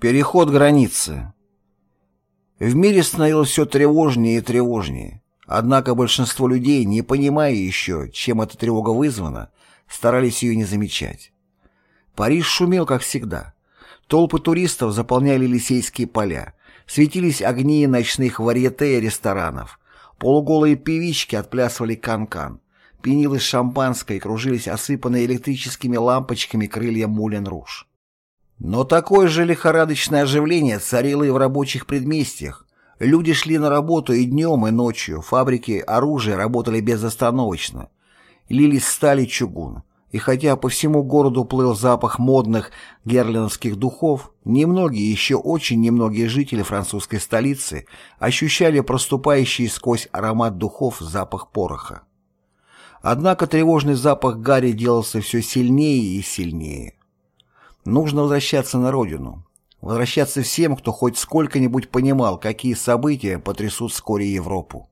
Переход границы. В мире становилось все тревожнее и тревожнее. Однако большинство людей, не понимая еще, чем эта тревога вызвана, старались ее не замечать. Париж шумел, как всегда. Толпы туристов заполняли Елисейские поля, светились огни ночных варьете и ресторанов. Полуголые певички отплясывали канкан. -кан. Пенилось шампанское и кружились осыпанные электрическими лампочками крылья Мулен-Руж. Но такое же лихорадочное оживление царило и в рабочих предместьях. Люди шли на работу и днем, и ночью, фабрики оружия работали безостановочно. Лились стали чугун. И хотя по всему городу плыл запах модных герлинских духов, немногие, еще очень немногие жители французской столицы ощущали проступающий сквозь аромат духов запах пороха. Однако тревожный запах Гарри делался все сильнее и сильнее. Нужно возвращаться на родину. Возвращаться всем, кто хоть сколько-нибудь понимал, какие события потрясут вскоре Европу.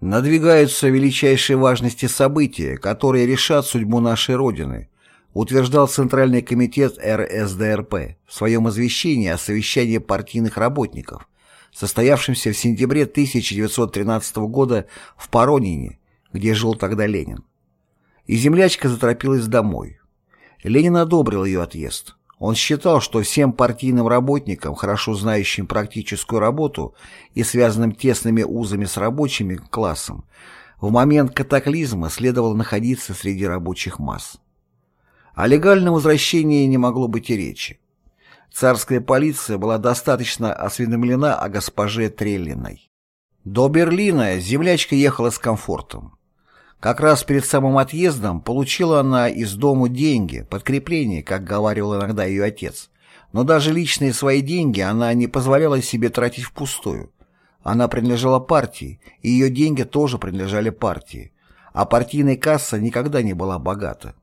Надвигаются величайшей важности события, которые решат судьбу нашей Родины, утверждал Центральный комитет РСДРП в своем извещении о совещании партийных работников, состоявшемся в сентябре 1913 года в Поронине, где жил тогда Ленин. И землячка заторопилась домой. Ленин одобрил ее отъезд. Он считал, что всем партийным работникам, хорошо знающим практическую работу и связанным тесными узами с рабочими классом, в момент катаклизма следовало находиться среди рабочих масс. О легальном возвращении не могло быть и речи. Царская полиция была достаточно осведомлена о госпоже Треллиной. До Берлина землячка ехала с комфортом. Как раз перед самым отъездом получила она из дому деньги, подкрепление, как говорил иногда ее отец. Но даже личные свои деньги она не позволяла себе тратить впустую. Она принадлежала партии, и ее деньги тоже принадлежали партии. А партийная касса никогда не была богата.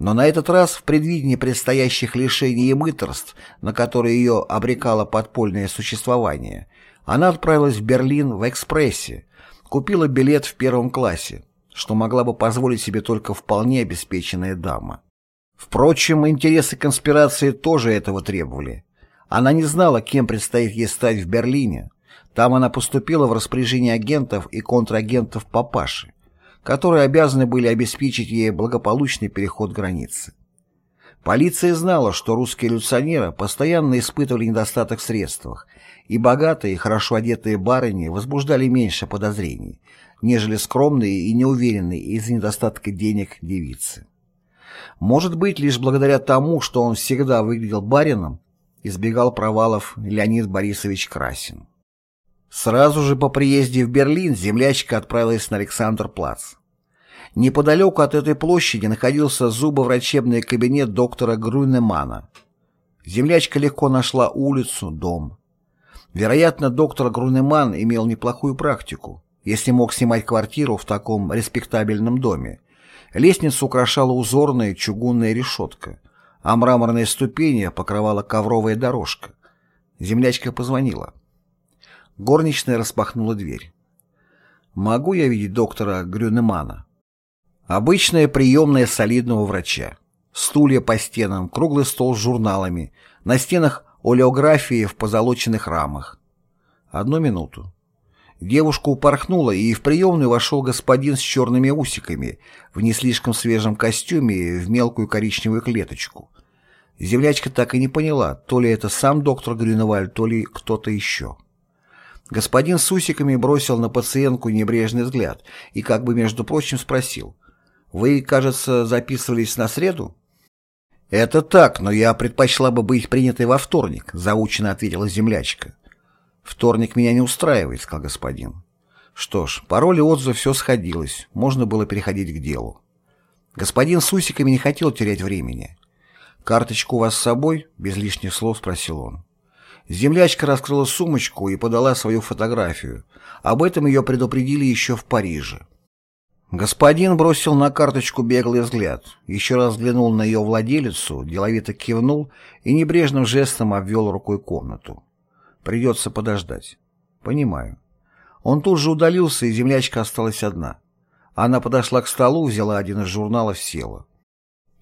Но на этот раз, в предвидении предстоящих лишений и мыторств, на которые ее обрекало подпольное существование, она отправилась в Берлин в экспрессе, купила билет в первом классе, что могла бы позволить себе только вполне обеспеченная дама. Впрочем, интересы конспирации тоже этого требовали. Она не знала, кем предстоит ей стать в Берлине. Там она поступила в распоряжение агентов и контрагентов папаши, которые обязаны были обеспечить ей благополучный переход границы. Полиция знала, что русские революционеры постоянно испытывали недостаток в средствах, и богатые, хорошо одетые барыни возбуждали меньше подозрений, нежели скромные и неуверенные из-за недостатка денег девицы. Может быть, лишь благодаря тому, что он всегда выглядел барином, избегал провалов Леонид Борисович Красин. Сразу же по приезде в Берлин землячка отправилась на Александр-Плац. Неподалеку от этой площади находился зубоврачебный кабинет доктора Грунемана. Землячка легко нашла улицу, дом. Вероятно, доктор Грунеман имел неплохую практику если мог снимать квартиру в таком респектабельном доме. Лестницу украшала узорная чугунная решетка, а мраморные ступени покрывала ковровая дорожка. Землячка позвонила. Горничная распахнула дверь. «Могу я видеть доктора Грюнемана?» Обычная приемная солидного врача. Стулья по стенам, круглый стол с журналами, на стенах олеографии в позолоченных рамах. Одну минуту. Девушка упорхнула, и в приемную вошел господин с черными усиками, в не слишком свежем костюме в мелкую коричневую клеточку. Землячка так и не поняла, то ли это сам доктор Грюневаль, то ли кто-то еще. Господин с усиками бросил на пациентку небрежный взгляд и как бы, между прочим, спросил. «Вы, кажется, записывались на среду?» «Это так, но я предпочла бы быть принятой во вторник», — заучено ответила землячка. «Вторник меня не устраивает», — сказал господин. Что ж, по роли отзыва все сходилось, можно было переходить к делу. Господин с усиками не хотел терять времени. «Карточку у вас с собой?» — без лишних слов спросил он. Землячка раскрыла сумочку и подала свою фотографию. Об этом ее предупредили еще в Париже. Господин бросил на карточку беглый взгляд, еще раз взглянул на ее владелицу, деловито кивнул и небрежным жестом обвел рукой комнату. Придется подождать. Понимаю. Он тут же удалился, и землячка осталась одна. Она подошла к столу, взяла один из журналов, села.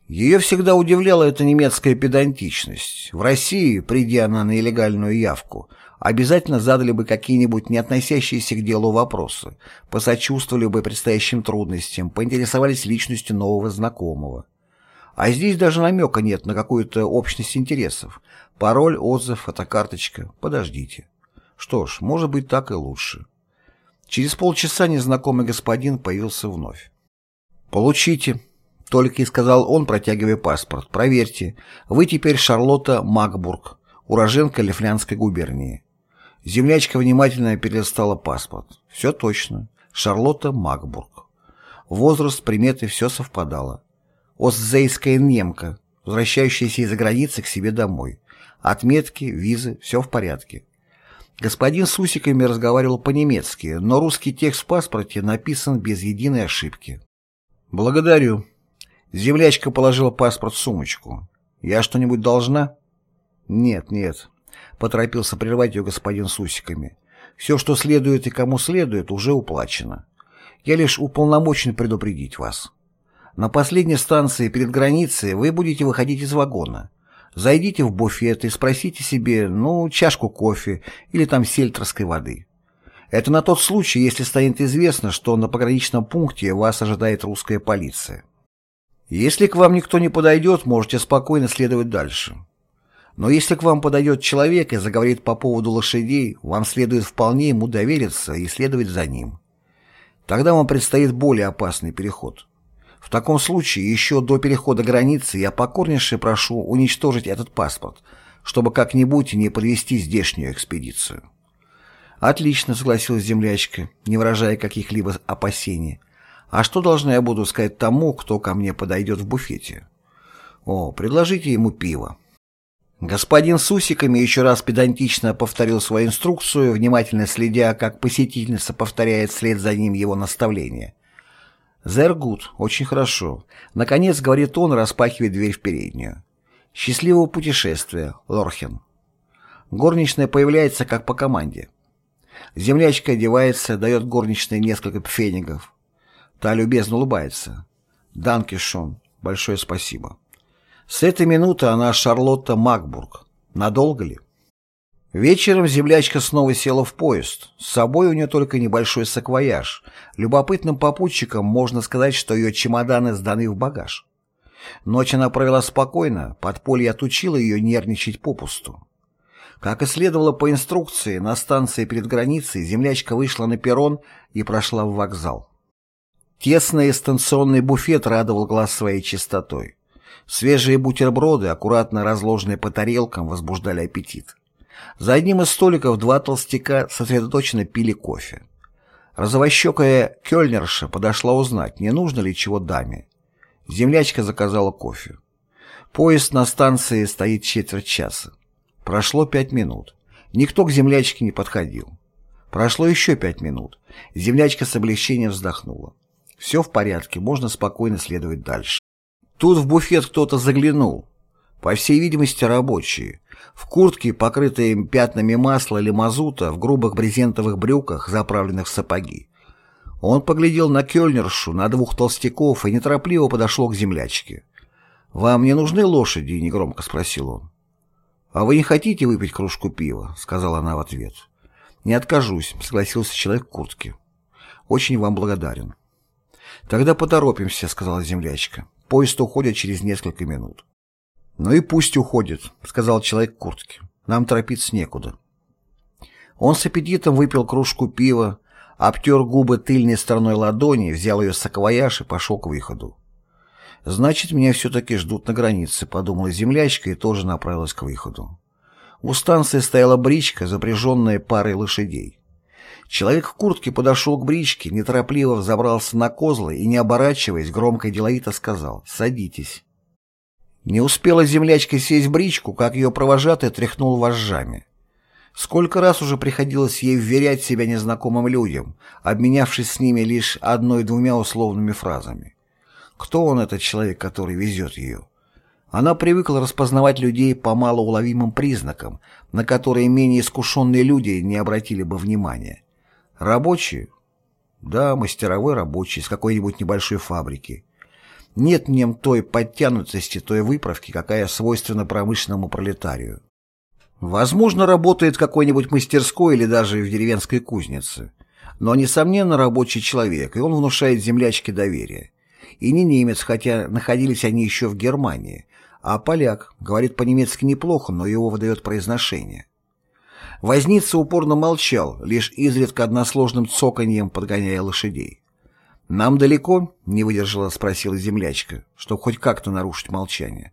Ее всегда удивляла эта немецкая педантичность. В России, придя она на нелегальную явку, обязательно задали бы какие-нибудь не относящиеся к делу вопросы, посочувствовали бы предстоящим трудностям, поинтересовались личностью нового знакомого. А здесь даже намека нет на какую-то общность интересов. Пароль, отзыв, фотокарточка. Подождите. Что ж, может быть так и лучше. Через полчаса незнакомый господин появился вновь. «Получите», — только и сказал он, протягивая паспорт. «Проверьте, вы теперь Шарлотта Макбург, уроженка Лифлянской губернии». Землячка внимательно перелистала паспорт. Все точно. Шарлотта Макбург. Возраст, приметы, все совпадало. Остзейская немка, возвращающаяся из-за границы к себе домой. Отметки, визы, все в порядке. Господин с усиками разговаривал по-немецки, но русский текст в паспорте написан без единой ошибки. «Благодарю». Землячка положила паспорт в сумочку. «Я что-нибудь должна?» «Нет, нет», — поторопился прервать ее господин с усиками. «Все, что следует и кому следует, уже уплачено. Я лишь уполномочен предупредить вас. На последней станции перед границей вы будете выходить из вагона. Зайдите в буфет и спросите себе, ну, чашку кофе или там сельтерской воды. Это на тот случай, если станет известно, что на пограничном пункте вас ожидает русская полиция. Если к вам никто не подойдет, можете спокойно следовать дальше. Но если к вам подойдет человек и заговорит по поводу лошадей, вам следует вполне ему довериться и следовать за ним. Тогда вам предстоит более опасный переход. В таком случае еще до перехода границы я покорнейше прошу уничтожить этот паспорт, чтобы как-нибудь не подвести здешнюю экспедицию. Отлично, согласилась землячка, не выражая каких-либо опасений. А что должна я буду сказать тому, кто ко мне подойдет в буфете? О, предложите ему пиво. Господин с усиками еще раз педантично повторил свою инструкцию, внимательно следя, как посетительница повторяет вслед за ним его наставление. «Зергут, очень хорошо». Наконец, говорит он, распахивая дверь в переднюю. «Счастливого путешествия, Лорхен». Горничная появляется как по команде. Землячка одевается, дает горничной несколько пфенигов. Та любезно улыбается. «Данкишон, большое спасибо». С этой минуты она Шарлотта Макбург. Надолго ли? Вечером землячка снова села в поезд. С собой у нее только небольшой саквояж. Любопытным попутчикам можно сказать, что ее чемоданы сданы в багаж. Ночь она провела спокойно, подполье отучило ее нервничать попусту. Как и следовало по инструкции, на станции перед границей землячка вышла на перрон и прошла в вокзал. Тесный станционный буфет радовал глаз своей чистотой. Свежие бутерброды, аккуратно разложенные по тарелкам, возбуждали аппетит. За одним из столиков два толстяка сосредоточенно пили кофе. Розовощекая кёльнерша подошла узнать, не нужно ли чего даме. Землячка заказала кофе. Поезд на станции стоит четверть часа. Прошло пять минут. Никто к землячке не подходил. Прошло еще пять минут. Землячка с облегчением вздохнула. Все в порядке, можно спокойно следовать дальше. Тут в буфет кто-то заглянул. По всей видимости, рабочие. В куртке, покрытой пятнами масла или мазута, в грубых брезентовых брюках, заправленных в сапоги. Он поглядел на кёльнершу, на двух толстяков и неторопливо подошел к землячке. «Вам не нужны лошади?» — негромко спросил он. «А вы не хотите выпить кружку пива?» — сказала она в ответ. «Не откажусь», — согласился человек в куртке. «Очень вам благодарен». «Тогда поторопимся», — сказала землячка. «Поезд уходит через несколько минут». «Ну и пусть уходит», — сказал человек в куртке. «Нам торопиться некуда». Он с аппетитом выпил кружку пива, обтер губы тыльной стороной ладони, взял ее саквояж и пошел к выходу. «Значит, меня все-таки ждут на границе», — подумала землячка и тоже направилась к выходу. У станции стояла бричка, запряженная парой лошадей. Человек в куртке подошел к бричке, неторопливо взобрался на козлы и, не оборачиваясь, громко и деловито сказал «Садитесь». Не успела землячка сесть в бричку, как ее провожатый тряхнул вожжами. Сколько раз уже приходилось ей вверять себя незнакомым людям, обменявшись с ними лишь одной-двумя условными фразами. Кто он, этот человек, который везет ее? Она привыкла распознавать людей по малоуловимым признакам, на которые менее искушенные люди не обратили бы внимания. Рабочие? Да, мастеровой рабочий с какой-нибудь небольшой фабрики. Нет в нем той подтянутости, той выправки, какая свойственна промышленному пролетарию. Возможно, работает в какой-нибудь мастерской или даже в деревенской кузнице. Но, несомненно, рабочий человек, и он внушает землячке доверие. И не немец, хотя находились они еще в Германии, а поляк, говорит по-немецки неплохо, но его выдает произношение. Возница упорно молчал, лишь изредка односложным цоканьем подгоняя лошадей. «Нам далеко?» — не выдержала, спросила землячка, чтобы хоть как-то нарушить молчание.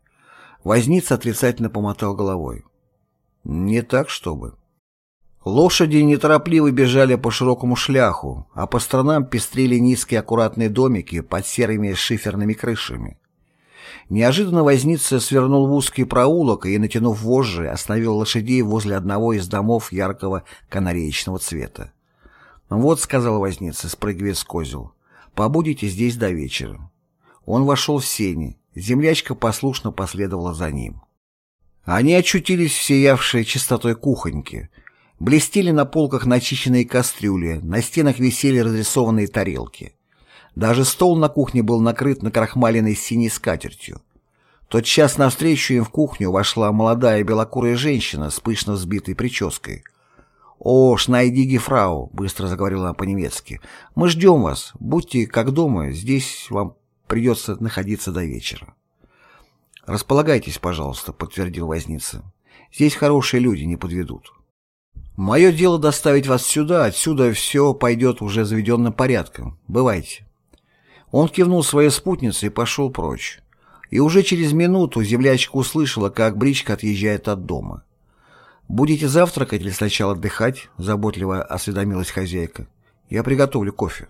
Возница отрицательно помотал головой. «Не так, чтобы». Лошади неторопливо бежали по широкому шляху, а по сторонам пестрели низкие аккуратные домики под серыми шиферными крышами. Неожиданно возница свернул в узкий проулок и, натянув вожжи, остановил лошадей возле одного из домов яркого канареечного цвета. «Вот», — сказал возница, спрыгивая с козел, — «побудете здесь до вечера». Он вошел в сени, землячка послушно последовала за ним. Они очутились в сиявшей чистотой кухоньке. Блестели на полках начищенные кастрюли, на стенах висели разрисованные тарелки. Даже стол на кухне был накрыт накрахмаленной синей скатертью. Тот час навстречу им в кухню вошла молодая белокурая женщина с пышно взбитой прической. «О, шнайдиги фрау», — быстро заговорила она по-немецки, — «мы ждем вас. Будьте как дома, здесь вам придется находиться до вечера». «Располагайтесь, пожалуйста», — подтвердил возница. «Здесь хорошие люди, не подведут». «Мое дело доставить вас сюда, отсюда все пойдет уже заведенным порядком. Бывайте». Он кивнул своей спутнице и пошел прочь. И уже через минуту землячка услышала, как бричка отъезжает от дома. «Будете завтракать или сначала отдыхать?» — заботливо осведомилась хозяйка. «Я приготовлю кофе».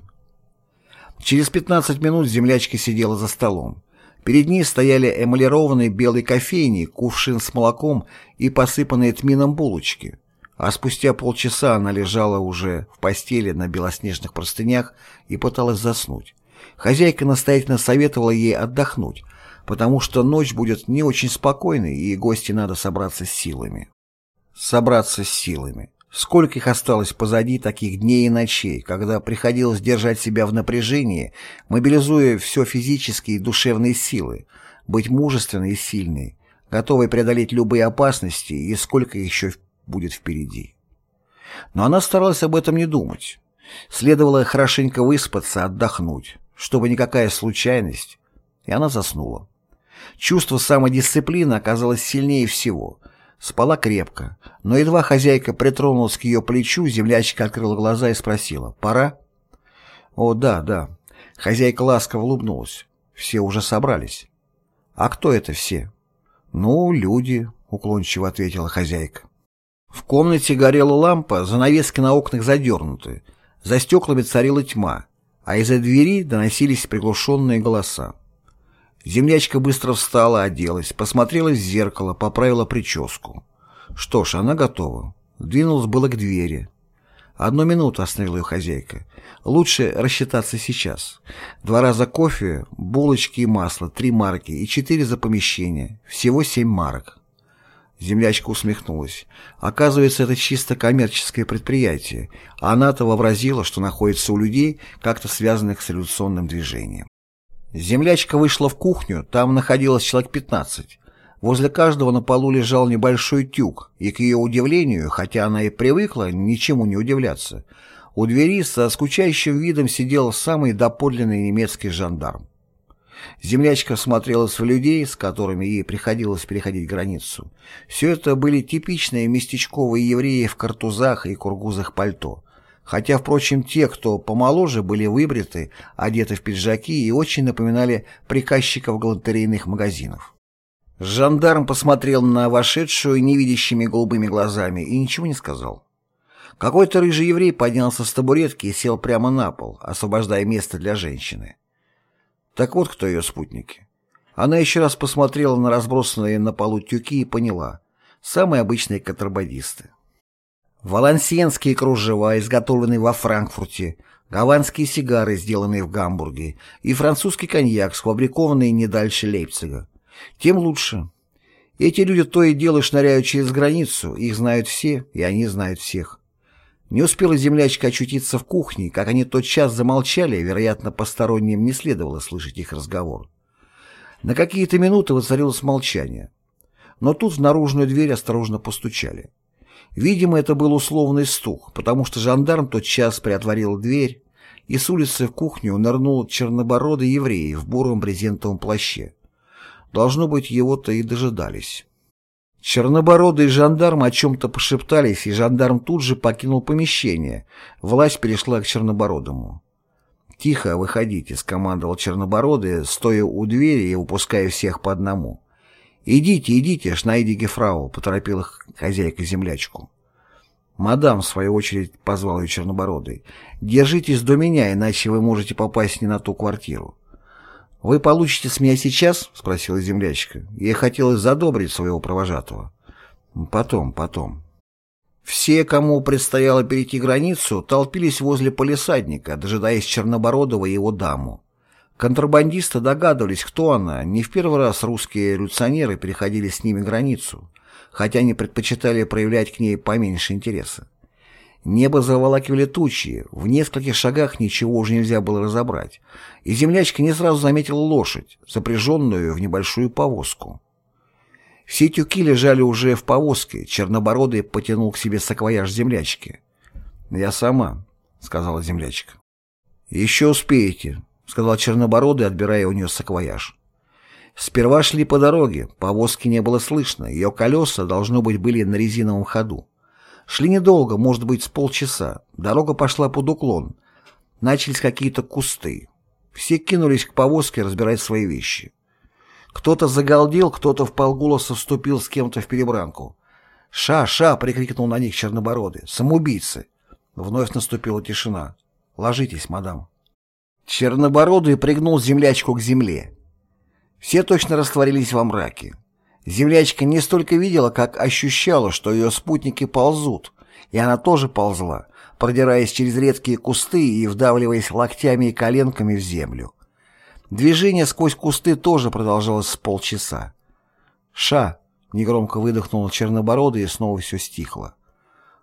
Через 15 минут землячка сидела за столом. Перед ней стояли эмалированные белые кофейни, кувшин с молоком и посыпанные тмином булочки. А спустя полчаса она лежала уже в постели на белоснежных простынях и пыталась заснуть. Хозяйка настоятельно советовала ей отдохнуть, потому что ночь будет не очень спокойной, и гости надо собраться с силами. Собраться с силами. Сколько их осталось позади таких дней и ночей, когда приходилось держать себя в напряжении, мобилизуя все физические и душевные силы, быть мужественной и сильной, готовой преодолеть любые опасности и сколько еще будет впереди. Но она старалась об этом не думать. Следовало хорошенько выспаться, отдохнуть чтобы никакая случайность, и она заснула. Чувство самодисциплины оказалось сильнее всего. Спала крепко, но едва хозяйка притронулась к ее плечу, землячка открыла глаза и спросила «Пора?» «О, да, да». Хозяйка ласково улыбнулась. Все уже собрались. «А кто это все?» «Ну, люди», — уклончиво ответила хозяйка. В комнате горела лампа, занавески на окнах задернуты. За стеклами царила тьма а из-за двери доносились приглушенные голоса. Землячка быстро встала, оделась, посмотрела в зеркало, поправила прическу. Что ж, она готова. Двинулась было к двери. Одну минуту остановила ее хозяйка. Лучше рассчитаться сейчас. Два раза кофе, булочки и масло, три марки и четыре за помещение. Всего семь марок. Землячка усмехнулась. Оказывается, это чисто коммерческое предприятие, а она-то вообразила, что находится у людей, как-то связанных с революционным движением. Землячка вышла в кухню, там находилось человек 15. Возле каждого на полу лежал небольшой тюк, и, к ее удивлению, хотя она и привыкла ничему не удивляться, у двери со скучающим видом сидел самый доподлинный немецкий жандарм. Землячка смотрелась в людей, с которыми ей приходилось переходить границу. Все это были типичные местечковые евреи в картузах и кургузах пальто. Хотя, впрочем, те, кто помоложе, были выбриты, одеты в пиджаки и очень напоминали приказчиков галантерейных магазинов. Жандарм посмотрел на вошедшую невидящими голубыми глазами и ничего не сказал. Какой-то рыжий еврей поднялся с табуретки и сел прямо на пол, освобождая место для женщины. Так вот кто ее спутники. Она еще раз посмотрела на разбросанные на полу тюки и поняла. Самые обычные контрабандисты. Валансиенские кружева, изготовленные во Франкфурте, гаванские сигары, сделанные в Гамбурге, и французский коньяк, сфабрикованный не дальше Лейпцига. Тем лучше. Эти люди то и дело шныряют через границу, их знают все, и они знают всех. Не успела землячка очутиться в кухне, как они тотчас замолчали, вероятно, посторонним не следовало слышать их разговор. На какие-то минуты воцарилось молчание. Но тут в наружную дверь осторожно постучали. Видимо, это был условный стук, потому что жандарм тот час приотворил дверь, и с улицы в кухню нырнул чернобородый еврей в буром брезентовом плаще. Должно быть, его-то и дожидались. Чернобородый и жандарм о чем-то пошептались, и жандарм тут же покинул помещение. Власть перешла к Чернобородому. «Тихо, выходите», — скомандовал Чернобородый, стоя у двери и упуская всех по одному. «Идите, идите, Шнайдиге фрау», — поторопил их хозяйка-землячку. «Мадам», — в свою очередь позвал ее Чернобородый, — «держитесь до меня, иначе вы можете попасть не на ту квартиру». «Вы получите с меня сейчас?» — спросила землячка. Ей хотелось задобрить своего провожатого. «Потом, потом». Все, кому предстояло перейти границу, толпились возле полисадника, дожидаясь Чернобородова и его даму. Контрабандисты догадывались, кто она. Не в первый раз русские революционеры переходили с ними границу, хотя они предпочитали проявлять к ней поменьше интереса. Небо заволакивали тучи, в нескольких шагах ничего уже нельзя было разобрать, и землячка не сразу заметила лошадь, запряженную в небольшую повозку. Все тюки лежали уже в повозке, чернобородый потянул к себе саквояж землячки. «Я сама», — сказала землячка. «Еще успеете», — сказал Чернобородый, отбирая у нее саквояж. Сперва шли по дороге, повозки не было слышно, ее колеса, должно быть, были на резиновом ходу. Шли недолго, может быть, с полчаса. Дорога пошла под уклон. Начались какие-то кусты. Все кинулись к повозке разбирать свои вещи. Кто-то загалдел, кто-то в полголоса вступил с кем-то в перебранку. «Ша, ша!» — прикрикнул на них Чернобородый. «Самоубийцы!» Вновь наступила тишина. «Ложитесь, мадам». Чернобородый пригнул землячку к земле. Все точно растворились во мраке. Землячка не столько видела, как ощущала, что ее спутники ползут, и она тоже ползла, продираясь через редкие кусты и вдавливаясь локтями и коленками в землю. Движение сквозь кусты тоже продолжалось с полчаса. «Ша!» — негромко выдохнул Чернобородый, и снова все стихло.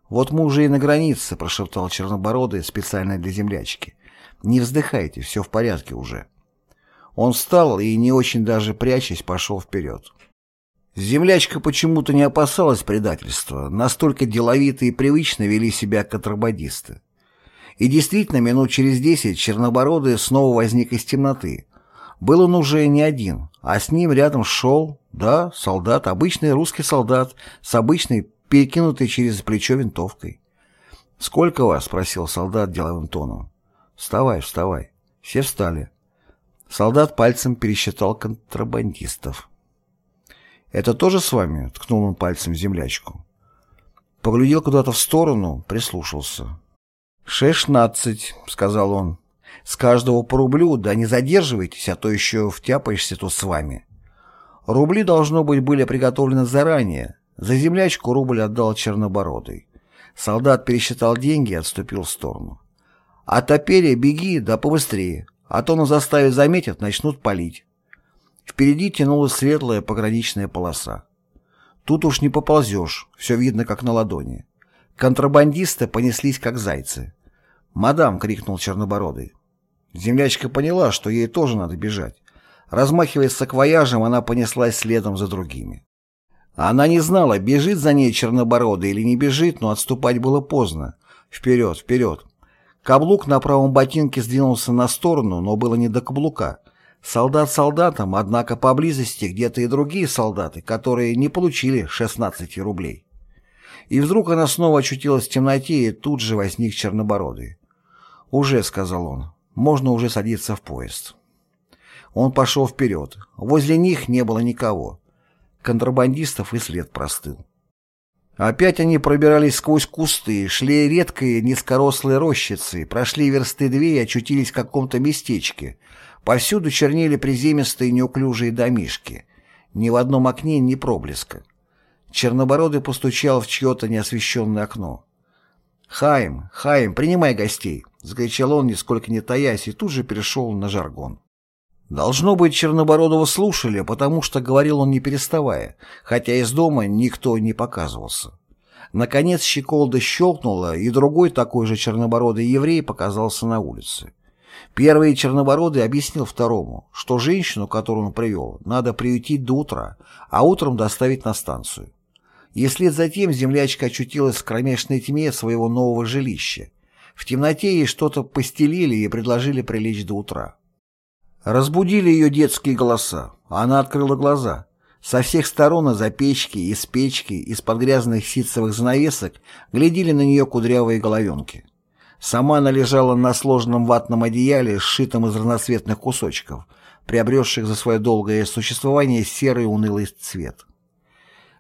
«Вот мы уже и на границе», — прошептал Чернобородый специально для землячки. «Не вздыхайте, все в порядке уже». Он встал и, не очень даже прячась, пошел вперед. Землячка почему-то не опасалась предательства, настолько деловито и привычно вели себя контрабандисты. И действительно, минут через десять Чернобородый снова возник из темноты. Был он уже не один, а с ним рядом шел, да, солдат, обычный русский солдат, с обычной, перекинутой через плечо винтовкой. «Сколько вас?» — спросил солдат деловым тоном. «Вставай, вставай». Все встали. Солдат пальцем пересчитал контрабандистов. «Это тоже с вами?» — ткнул он пальцем землячку. Поглядел куда-то в сторону, прислушался. «Шестнадцать», — сказал он. «С каждого по рублю, да не задерживайтесь, а то еще втяпаешься тут с вами». Рубли, должно быть, были приготовлены заранее. За землячку рубль отдал Чернобородый. Солдат пересчитал деньги и отступил в сторону. «А топеря беги, да побыстрее, а то на заставе заметят, начнут палить». Впереди тянулась светлая пограничная полоса. Тут уж не поползешь, все видно как на ладони. Контрабандисты понеслись как зайцы. «Мадам!» — крикнул Чернобородый. Землячка поняла, что ей тоже надо бежать. Размахивая саквояжем, она понеслась следом за другими. Она не знала, бежит за ней Чернобородый или не бежит, но отступать было поздно. Вперед, вперед. Каблук на правом ботинке сдвинулся на сторону, но было не до каблука. Солдат солдатам, однако поблизости где-то и другие солдаты, которые не получили 16 рублей. И вдруг она снова очутилась в темноте, и тут же возник Чернобородый. «Уже», — сказал он, — «можно уже садиться в поезд». Он пошел вперед. Возле них не было никого. Контрабандистов и след простыл. Опять они пробирались сквозь кусты, шли редкие низкорослые рощицы, прошли версты две и очутились в каком-то местечке — Повсюду чернели приземистые неуклюжие домишки. Ни в одном окне ни проблеска. Чернобородый постучал в чье-то неосвещенное окно. «Хайм, Хайм, принимай гостей!» — закричал он, нисколько не таясь, и тут же перешел на жаргон. Должно быть, Чернобородова слушали, потому что говорил он не переставая, хотя из дома никто не показывался. Наконец щеколда щелкнула, и другой такой же чернобородый еврей показался на улице. Первый чернобородый объяснил второму, что женщину, которую он привел, надо приютить до утра, а утром доставить на станцию. И вслед за тем землячка очутилась в кромешной тьме своего нового жилища. В темноте ей что-то постелили и предложили прилечь до утра. Разбудили ее детские голоса. Она открыла глаза. Со всех сторон из-за печки, из печки, из-под грязных ситцевых занавесок глядели на нее кудрявые головенки. Сама она лежала на сложенном ватном одеяле, сшитом из разноцветных кусочков, приобретших за свое долгое существование серый унылый цвет.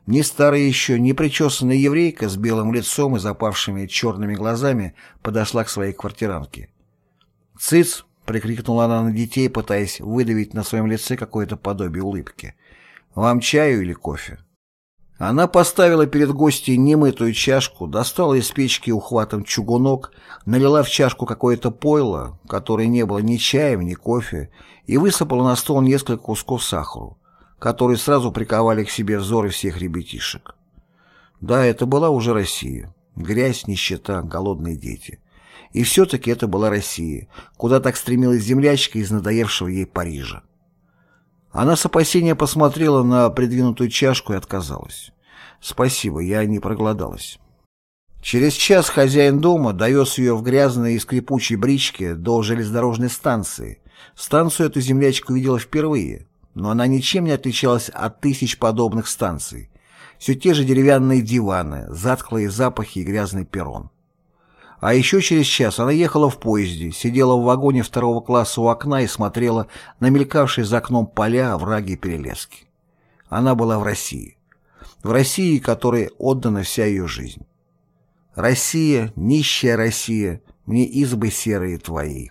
Ни старая еще, ни причесанная еврейка с белым лицом и запавшими черными глазами подошла к своей квартиранке. «Цыц!» — прикрикнула она на детей, пытаясь выдавить на своем лице какое-то подобие улыбки. «Вам чаю или кофе?» Она поставила перед гостьей немытую чашку, достала из печки ухватом чугунок, налила в чашку какое-то пойло, которое не было ни чаем, ни кофе, и высыпала на стол несколько кусков сахару, которые сразу приковали к себе взоры всех ребятишек. Да, это была уже Россия. Грязь, нищета, голодные дети. И все-таки это была Россия, куда так стремилась землячка из надоевшего ей Парижа. Она с опасением посмотрела на придвинутую чашку и отказалась. «Спасибо, я не проголодалась». Через час хозяин дома довез ее в грязной и скрипучей бричке до железнодорожной станции. Станцию эту землячка увидела впервые, но она ничем не отличалась от тысяч подобных станций. Все те же деревянные диваны, затхлые запахи и грязный перрон. А еще через час она ехала в поезде, сидела в вагоне второго класса у окна и смотрела на мелькавшие за окном поля, овраги и перелески. Она была в России. В России, которой отдана вся ее жизнь. Россия, нищая Россия, мне избы серые твои.